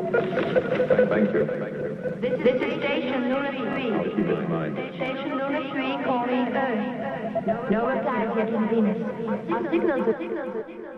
Thank you. This is, this is station Luna 3. I'll keep it in mind. Station Luna 3 calling Earth. No reply yet from Venus. Our signals are...